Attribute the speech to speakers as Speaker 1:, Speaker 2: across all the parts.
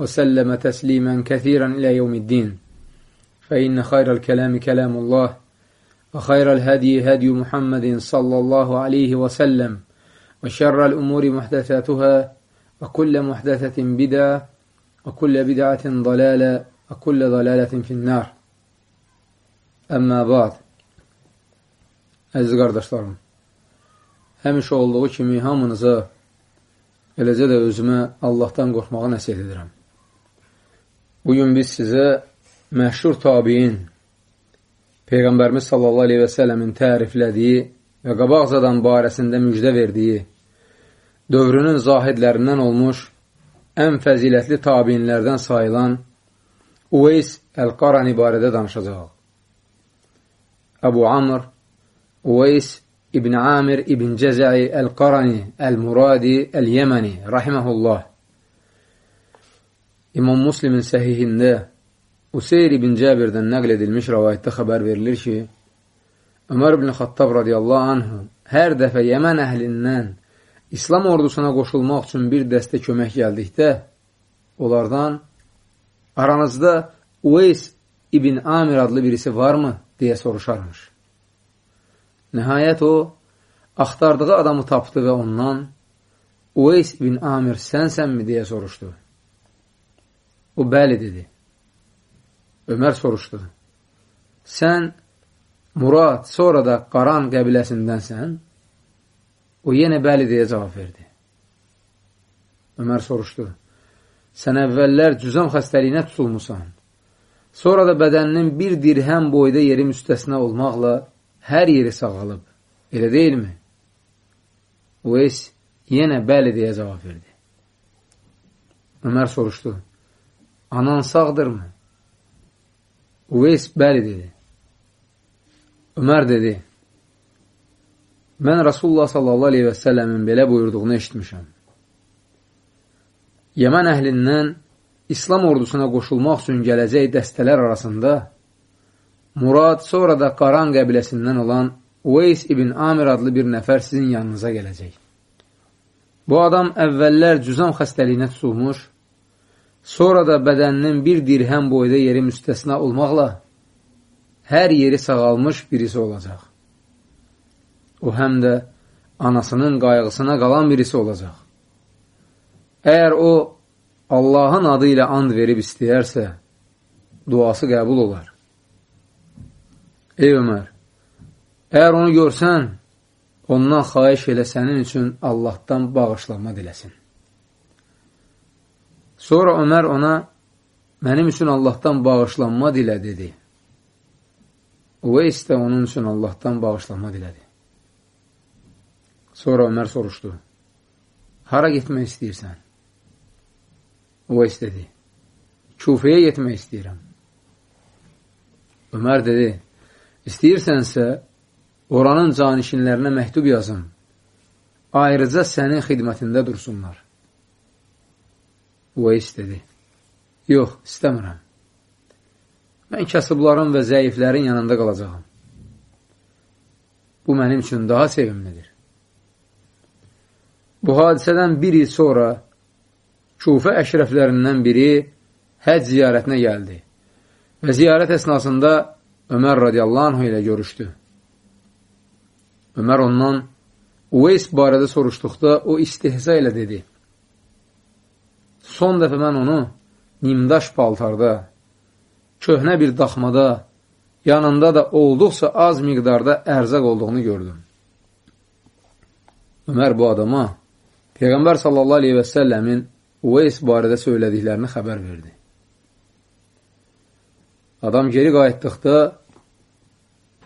Speaker 1: وسلم تسليما كثيرا إلى يوم الدين فإن خير الكلام كلام الله وخير الهدي هدي محمد صلى الله عليه وسلم وشر الأمور محدثاتها وكل محدثة بدعة وكل بدعة ضلالة وكل ضلالة في النار Əmmə bad, əziz qardaşlarım, həmişə olduğu kimi hamınıza, eləcə də özümə Allahdan qorxmağı nəsiyyət edirəm. Bugün biz sizə məşhur tabiin, Peyğəmbərimiz sallallahu aleyhi və sələmin təriflədiyi və qabaqzadan barəsində müjdə verdiyi, dövrünün zahidlərindən olmuş, ən fəzilətli tabiinlərdən sayılan Uveys Əl-Qarani barədə danışacaq. Əbu Amr, Uveys İbn Amir İbn Cəzəi Əl-Qarani Əl-Muradi Əl-Yəməni rahiməhullah İmam Muslimin səhihində Useyr ibn Cəbirdən nəql edilmiş rəvayətdə xəbər verilir ki, Ömər ibn Xattab radiyallahu anhu hər dəfə Yəmən əhlindən İslam ordusuna qoşulmaq üçün bir dəstə kömək gəldikdə, onlardan aranızda Uveys ibn Amir adlı birisi varmı? deyə soruşarmış. Nəhayət o, axtardığı adamı tapdı və ondan Uveys ibn Amir sənsənmi deyə soruşdu. O, bəli dedi. Ömər soruşdu. Sən Murad, sonra da Qaran qəbiləsindənsən? O, yenə bəli deyə cavab verdi. Ömər soruşdu. Sən əvvəllər cüzam xəstəliyinə tutulmusan. Sonra da bədəninin bir dirhəm boyda yeri müstəsna olmaqla hər yeri sağalıb. Elə deyilmi? Uveys yenə bəli deyə cavab verdi. Ömər soruşdu. Anan sağdırmı? Uveys bəli dedi. Ömər dedi. Mən Rasulullah sallallahu aleyhi və səlləmin belə buyurduğunu eşitmişəm. Yəmən əhlindən İslam ordusuna qoşulmaq üçün gələcək dəstələr arasında Murad, sonra da Qaran qəbiləsindən olan Uveys ibn Amir adlı bir nəfər sizin yanınıza gələcək. Bu adam əvvəllər cüzam xəstəliyinə tutulmuş, sonra da bədəninin bir dirhəm boyda yeri müstəsna olmaqla hər yeri sağalmış birisi olacaq. O həm də anasının qayğısına qalan birisi olacaq. Əgər o Allahın adı ilə and verib istəyərsə, duası qəbul olar. Ey Ömər, əgər onu görsən, ondan xaiş elə sənin üçün Allahdan bağışlanma diləsin. Sonra Ömər ona, mənim üçün Allahdan bağışlanma dilə, dedi. Uveys də onun üçün Allahdan bağışlanma dilədi. Sonra Ömər soruşdu, hara getmək istəyirsən? Uveys dedi, Kufəyə getmək istəyirəm. Ömər dedi, istəyirsənsə, oranın canişinlərinə məktub yazım, ayrıca sənin xidmətində dursunlar. Uveys dedi, yox, istəmirəm. Mən kasıbların və zəiflərin yanında qalacaqam. Bu mənim üçün daha sevimlidir. Bu hadisədən bir il sonra Kufə əşrəflərindən biri həc ziyarətinə gəldi və ziyarət əsnasında Ömər radiyallahu anh ilə görüşdü. Ömər ondan Uveys barədə soruşduqda o istihza ilə dedi. Son dəfə mən onu nimdaş paltarda, köhnə bir daxmada, yanında da olduqsa az miqdarda ərzaq olduğunu gördüm. Ömər bu adama Peyğəmbər sallallahu aleyhi və səlləmin Uveys barədə söylədiklərini xəbər verdi. Adam geri qayıtdıqda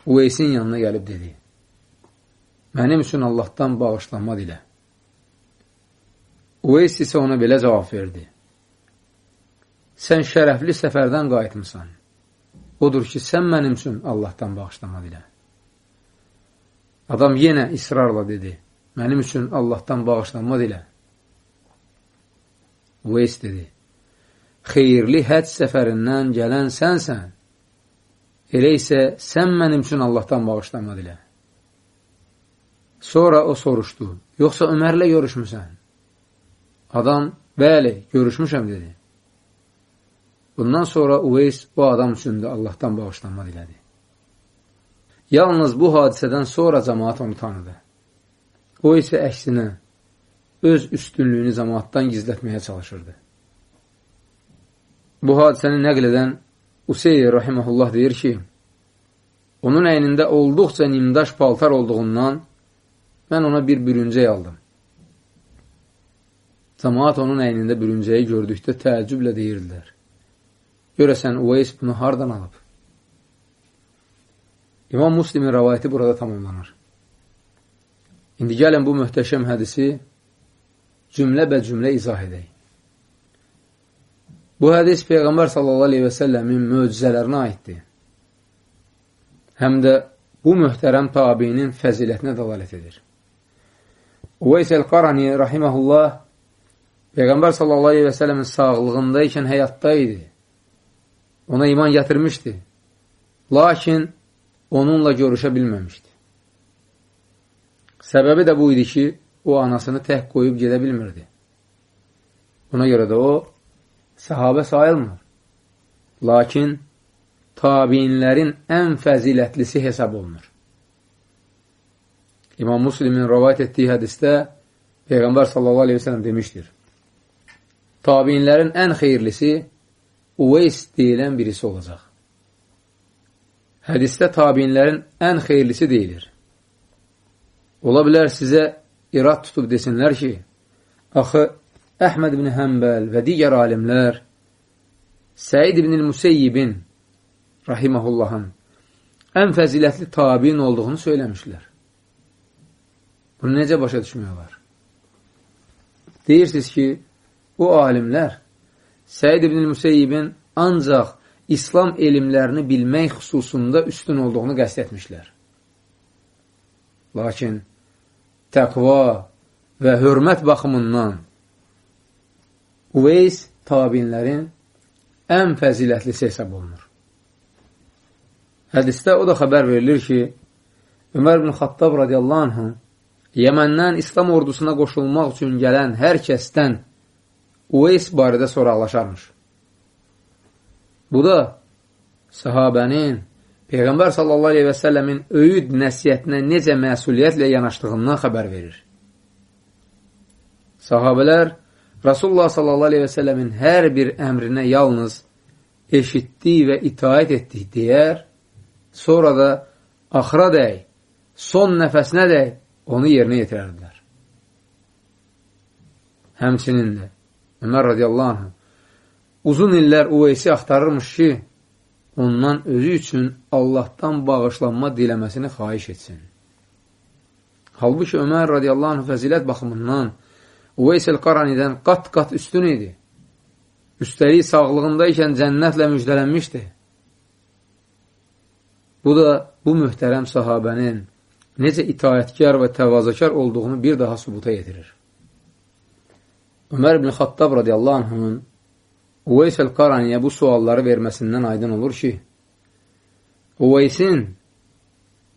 Speaker 1: Uveysin yanına gəlib dedi. Mənim üçün Allahdan bağışlanma dilə. Uveys isə ona belə cavab verdi. sən şərəfli səfərdən qayıtmısan. Odur ki, sən mənim üçün Allahdan bağışlama dilə. Adam yenə israrla dedi, mənim üçün Allahdan bağışlanma dilə. Uveys dedi, xeyirli həc səfərindən gələn sənsən, elə isə sən mənim üçün Allahdan bağışlanma dilə. Sonra o soruşdu, yoxsa Ömərlə görüşmüsən? Adam, bəli, görüşmüşəm, dedi. Bundan sonra Uveys bu adam üçün də Allahdan bağışlanma dilədi. Yalnız bu hadisədən sonra cəmaat onu tanıdı. O isə əksinə, öz üstünlüyünü cəmaatdan gizlətməyə çalışırdı. Bu hadisəni nəql edən Useyr rahiməhullah deyir ki, onun əynində olduqca nimdaş paltar olduğundan mən ona bir bürüncək aldım. Cəmaat onun əynində bürüncəyi gördükdə təəccüblə deyirdilər. Görəsən, Uveys bunu hardan alıb? İmam Muslimin rəvayəti burada tamamlanır. İndi gəlin bu möhtəşəm hədisi cümlə bə cümlə izah edək. Bu hədis Peyğəmbər səlləmin möcüzələrinə aiddir. Həm də bu möhtərəm tabinin fəzilətinə dalalət edir. Uveys el-Qarani rahiməhullah Peyğəmbər sallallahu aleyhi və səlləmin sağlığında ikən həyatda idi. Ona iman gətirmişdi. Lakin onunla görüşə bilməmişdi. Səbəbi də bu idi ki, o anasını tək qoyub gedə bilmirdi. Buna görə də o, səhabə sayılmır. Lakin tabinlərin ən fəzilətlisi hesab olunur. İmam Muslimin rəvayət etdiyi hədistə Peyğəmbər sallallahu aleyhi ve sellem demişdir. Tabinlərin ən xeyirlisi Uveys deyilən birisi olacaq. Hədistə tabinlərin ən xeyirlisi deyilir. Ola bilər sizə irad tutub desinlər ki, axı Əhməd ibn Həmbəl və digər alimlər Səid ibn Müseyyibin rahiməhullahın ən fəzilətli tabiin olduğunu söyləmişlər. Bunu necə başa düşmək olar? Deyirsiniz ki, bu alimlər Səid ibn Müseyyibin ancaq İslam elmlərini bilmək xüsusunda üstün olduğunu qəst etmişlər. Lakin təqva və hörmət baxımından Uveys tabinlərin ən fəzilətlisi hesab olunur. Hədistə o da xəbər verilir ki, Ömər ibn Xattab radiyallahu anhı Yəməndən İslam ordusuna qoşulmaq üçün gələn hər kəsdən Uveys barədə soraqlaşarmış. Bu da sahabənin Peyğəmbər sallallahu aleyhi və səlləmin öyüd nəsiyyətinə necə məsuliyyətlə yanaşdığından xəbər verir. Sahabələr Rasulullah sallallahu aleyhi və səlləmin hər bir əmrinə yalnız eşitdik və itaət etdik deyər, sonra da axıra dəy, son nəfəsinə dəy onu yerinə yetirərdilər. Həmçinin də Ömər radiyallahu anh uzun illər Uveysi axtarırmış ki, ondan özü üçün Allahdan bağışlanma diləməsini xaiş etsin. Halbuki Ömər radiyallahu anh fəzilət baxımından Uveys el-Qaranidən qat-qat üstün idi. Üstəlik sağlığındaykən cənnətlə müjdələnmişdi. Bu da bu möhtərəm sahabənin necə itaətkar və təvazakar olduğunu bir daha sübuta yetirir. Ömər ibn Xattab radiyallahu anhının Uveys el-Qaraniyə bu sualları verməsindən aydın olur ki, Uveysin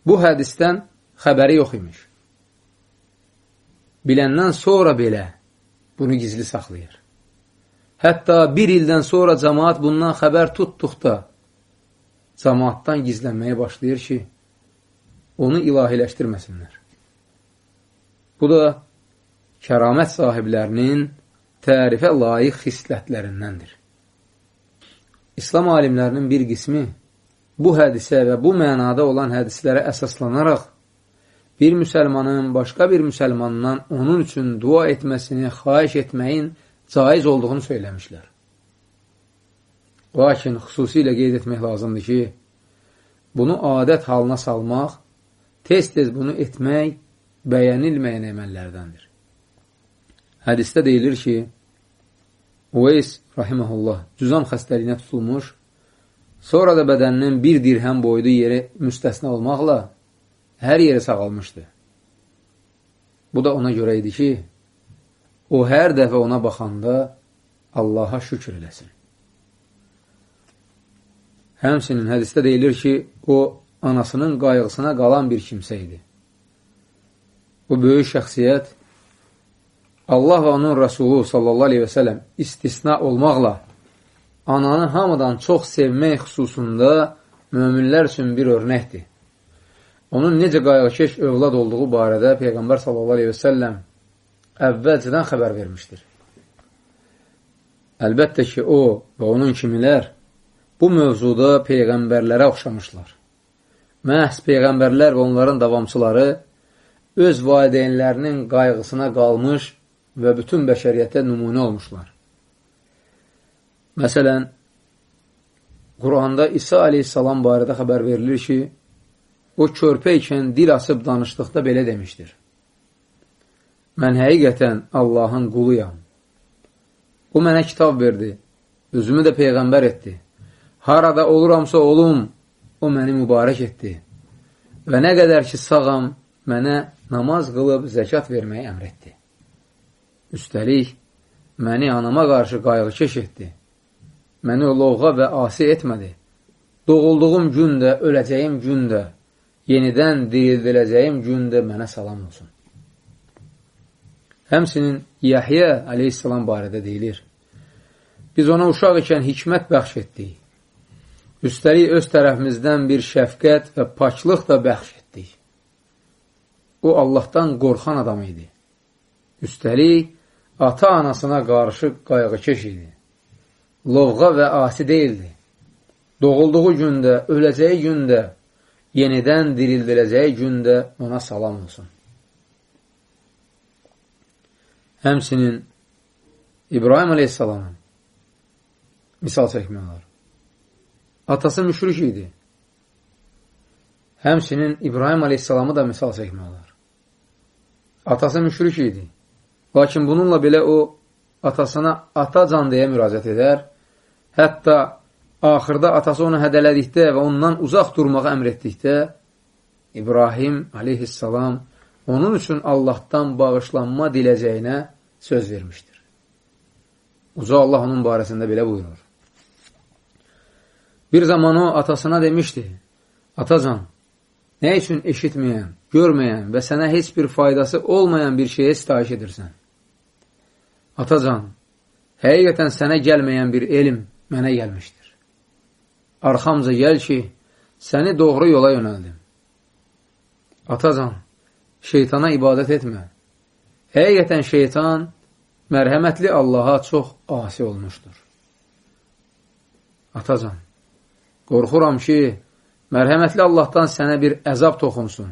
Speaker 1: bu hədisdən xəbəri yox imiş biləndən sonra belə bunu gizli saxlayır. Hətta bir ildən sonra cəmaat bundan xəbər tutduqda cəmaatdan gizlənməyə başlayır ki, onu ilahiləşdirməsinlər. Bu da kəramət sahiblərinin tərifə layiq xislətlərindəndir. İslam alimlərinin bir qismi bu hədisə və bu mənada olan hədislərə əsaslanaraq bir müsəlmanın başqa bir müsəlmandan onun üçün dua etməsini xaiş etməyin caiz olduğunu söyləmişlər. Lakin xüsusilə qeyd etmək lazımdır ki, bunu adət halına salmaq, tez-tez bunu etmək bəyənilməyən əməllərdəndir. Hədistə deyilir ki, Uveys, rahiməhullah, cüzam xəstəliyinə tutulmuş, sonra da bədəninin bir dirhəm boydu yeri müstəsna olmaqla hər yeri sağalmışdı. Bu da ona görə idi ki, o hər dəfə ona baxanda Allaha şükür eləsin. Həmsinin hədistə deyilir ki, o anasının qayğısına qalan bir kimsə idi. Bu böyük şəxsiyyət Allah və onun Rəsulu sallallahu aleyhi və sələm istisna olmaqla ananı hamıdan çox sevmək xüsusunda möminlər üçün bir örnəkdir. Onun necə qayğıkeş övlad olduğu barədə Peyğəmbər sallallahu aleyhi və səlləm əvvəlcədən xəbər vermişdir. Əlbəttə ki, o və onun kimilər bu mövzuda Peyğəmbərlərə oxşamışlar. Məhz Peyğəmbərlər və onların davamçıları öz valideynlərinin qayğısına qalmış və bütün bəşəriyyətə nümunə olmuşlar. Məsələn, Quranda İsa aleyhissalam barədə xəbər verilir ki, o körpə ikən dil asıb danışdıqda belə demişdir. Mən həqiqətən Allahın quluyam. O mənə kitab verdi, özümü də Peyğəmbər etdi. Harada oluramsa olum, o məni mübarək etdi. Və nə qədər ki, sağam, mənə namaz qılıb zəkat verməyi əmr etdi. Üstəlik, məni anama qarşı qayğı keş etdi. Məni lovğa və asi etmədi. Doğulduğum gün də, öləcəyim gün də, yenidən dirildiləcəyim gün də mənə salam olsun. Həmsinin Yəhyə aleyhissalam barədə deyilir. Biz ona uşaq ikən hikmət bəxş etdik. Üstəlik, öz tərəfimizdən bir şəfqət və paklıq da bəxş etdik. O, Allahdan qorxan adam idi. Üstəlik, ata-anasına qarşı qayğıkeş idi. Lovğa və asi deyildi. Doğulduğu gündə, öləcəyi gündə, yenidən dirildiləcəyi gündə ona salam olsun. Həmsinin İbrahim aleyhissalamın misal çəkmək olar. Atası müşrik idi. Həmsinin İbrahim aleyhissalamı da misal çəkmək olar. Atası müşrik idi. Lakin bununla belə o atasına atacan deyə müraciət edər. Hətta axırda atası onu hədələdikdə və ondan uzaq durmağı əmr etdikdə İbrahim aleyhissalam onun üçün Allahdan bağışlanma diləcəyinə söz vermişdir. Uca Allah onun barəsində belə buyurur. Bir zaman o atasına demişdi, Atacan, nə üçün eşitməyən, görməyən və sənə heç bir faydası olmayan bir şeyə sitayiş edirsən? Atacan, həqiqətən sənə gəlməyən bir elm mənə gəlmişdir. Arxamca gəl ki, səni doğru yola yönəldim. Atacan, şeytana ibadət etmə. Həqiqətən şeytan mərhəmətli Allaha çox asi olmuşdur. Atacan, qorxuram ki, mərhəmətli Allahdan sənə bir əzab toxunsun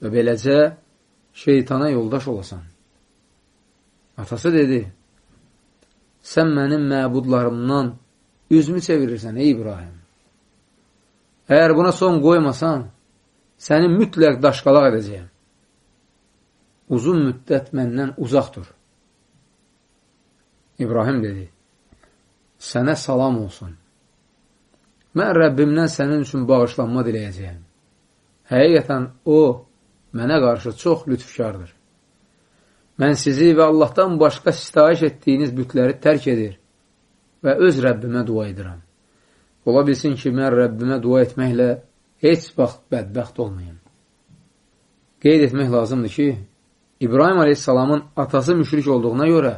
Speaker 1: və beləcə şeytana yoldaş olasan. Atası dedi, sən mənim məbudlarımdan üzmü çevirirsən, ey İbrahim. Əgər buna son qoymasan, səni mütləq daşqalaq edəcəyəm. Uzun müddət məndən uzaq dur. İbrahim dedi, sənə salam olsun. Mən Rəbbimdən sənin üçün bağışlanma diləyəcəyəm. Həqiqətən o, mənə qarşı çox lütfkardır. Mən sizi və Allahdan başqa sitayiş etdiyiniz bütləri tərk edir və öz Rəbbimə dua edirəm. Ola bilsin ki, mən Rəbbimə dua etməklə heç vaxt bədbəxt olmayım. Qeyd etmək lazımdır ki, İbrahim aleyhissalamın atası müşrik olduğuna görə,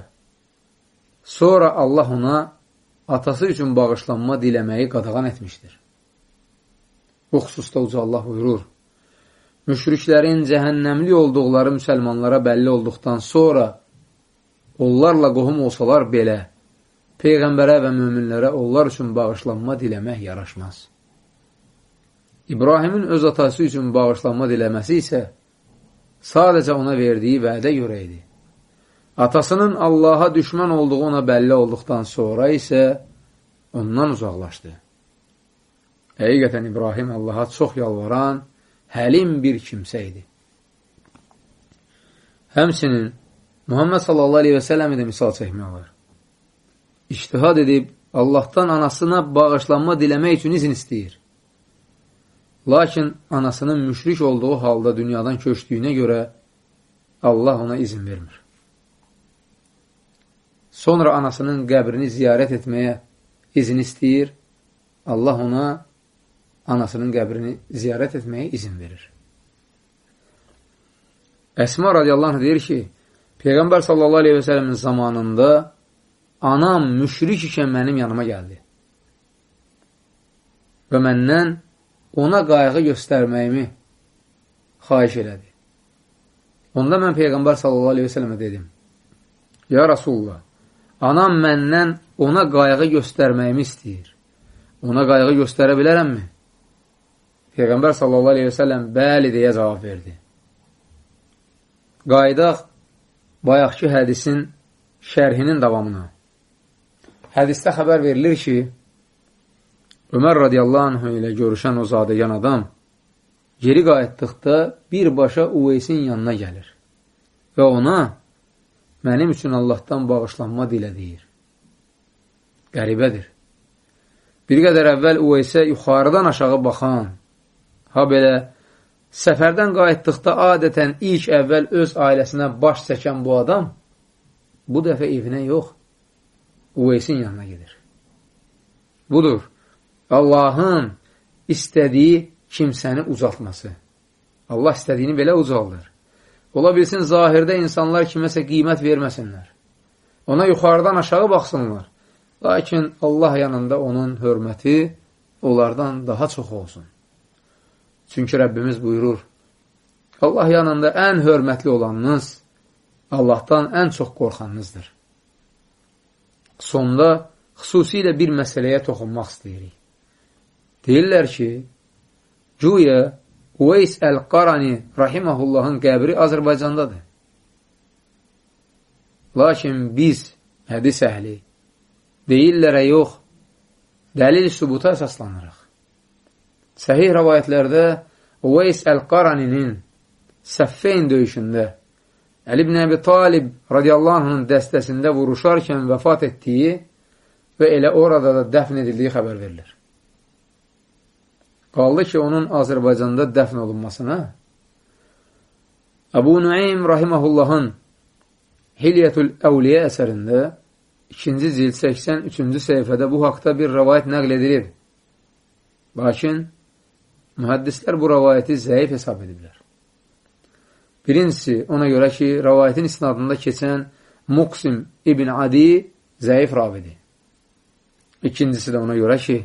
Speaker 1: sonra Allah ona atası üçün bağışlanma diləməyi qadağan etmişdir. Bu xüsusda uca Allah buyurur, müşriklərin cəhənnəmli olduqları müsəlmanlara bəlli olduqdan sonra onlarla qohum olsalar belə, Peyğəmbərə və möminlərə onlar üçün bağışlanma diləmək yaraşmaz. İbrahimin öz atası üçün bağışlanma diləməsi isə sadəcə ona verdiyi vədə görə idi. Atasının Allaha düşmən olduğu ona bəlli olduqdan sonra isə ondan uzaqlaşdı. Həqiqətən İbrahim Allaha çox yalvaran, həlim bir kimsə idi. Həmsinin Muhammed sallallahu aleyhi və səlləmi də misal çəkmək olar. iştihad edib Allahdan anasına bağışlanma diləmək üçün izin istəyir. Lakin anasının müşrik olduğu halda dünyadan köçdüyünə görə Allah ona izin vermir. Sonra anasının qəbrini ziyarət etməyə izin istəyir. Allah ona anasının qəbrini ziyarət etməyə izin verir. Əsma radiyallahu anh deyir ki, Peyğəmbər sallallahu aleyhi və sələmin zamanında anam müşrik ikən mənim yanıma gəldi və məndən ona qayğı göstərməyimi xaiş elədi. Onda mən Peyğəmbər sallallahu aleyhi və sələmə dedim, Ya Rasulullah, anam məndən ona qayğı göstərməyimi istəyir. Ona qayğı göstərə bilərəmmi? Peyğəmbər sallallahu aleyhi və səlləm bəli deyə cavab verdi. Qaydaq bayaqki hədisin şərhinin davamına. Hədisdə xəbər verilir ki, Ömər radiyallahu anh ilə görüşən o zadəyan adam geri qayıtdıqda birbaşa Uveysin yanına gəlir və ona mənim üçün Allahdan bağışlanma dilə deyir. Qəribədir. Bir qədər əvvəl Uveysə yuxarıdan aşağı baxan, ha belə səfərdən qayıtdıqda adətən ilk əvvəl öz ailəsinə baş çəkən bu adam bu dəfə evinə yox, Uveysin yanına gedir. Budur, Allahın istədiyi kimsəni uzatması. Allah istədiyini belə uzaldır. Ola bilsin, zahirdə insanlar kiməsə qiymət verməsinlər. Ona yuxarıdan aşağı baxsınlar. Lakin Allah yanında onun hörməti onlardan daha çox olsun. Çünki Rəbbimiz buyurur, Allah yanında ən hörmətli olanınız Allahdan ən çox qorxanınızdır sonda xüsusilə bir məsələyə toxunmaq istəyirik. Deyirlər ki, Cuya Uveys Əl-Qarani Rahiməhullahın qəbri Azərbaycandadır. Lakin biz, hədis əhli, deyillərə yox, dəlil sübuta əsaslanırıq. Səhih rəvayətlərdə Uveys Əl-Qaraninin Səffeyn döyüşündə Əli ibn Əbi Talib radiyallahu anhın dəstəsində vuruşarkən vəfat etdiyi və elə orada da dəfn edildiyi xəbər verilir. Qaldı ki, onun Azərbaycanda dəfn olunmasına Əbu Nuaym Rahiməhullahın Hilyətül Əvliyə əsərində 2-ci cild 83-cü səhifədə bu haqda bir rəvayət nəql edilir. Lakin mühəddislər bu rəvayəti zəif hesab ediblər. Birincisi, ona görə ki, rəvayətin isnadında keçən Muqsim ibn Adi zəif ravidir. İkincisi də ona görə ki,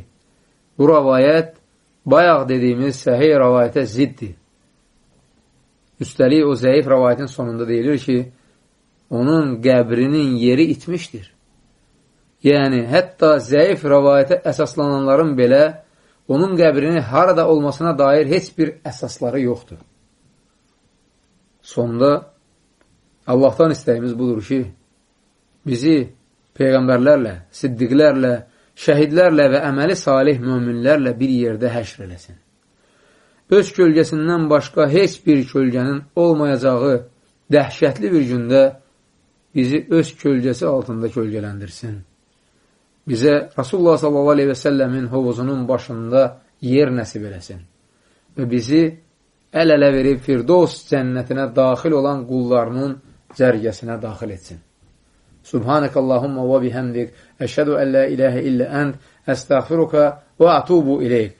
Speaker 1: bu rəvayət bayaq dediyimiz səhiy rəvayətə ziddir. Üstəlik, o zəif rəvayətin sonunda deyilir ki, onun qəbrinin yeri itmişdir. Yəni, hətta zəif rəvayətə əsaslananların belə onun qəbrinin harada olmasına dair heç bir əsasları yoxdur. Sonda Allahdan istəyimiz budur ki, bizi peyğəmbərlərlə, siddiqlərlə, şəhidlərlə və əməli salih möminlərlə bir yerdə həşr eləsin. Öz kölgəsindən başqa heç bir kölgənin olmayacağı dəhşətli bir gündə bizi öz kölgəsi altında kölgələndirsin. Bizə Rasulullah s.a.v-in hovuzunun başında yer nəsib eləsin və bizi əl-ələ verib Firdos cənnətinə daxil olan qullarının cərgəsinə daxil etsin. Subhanək Allahumma və bihəmdik, əşhədu əllə iləhə illə ənd, əstəğfiruka və atubu iləyik.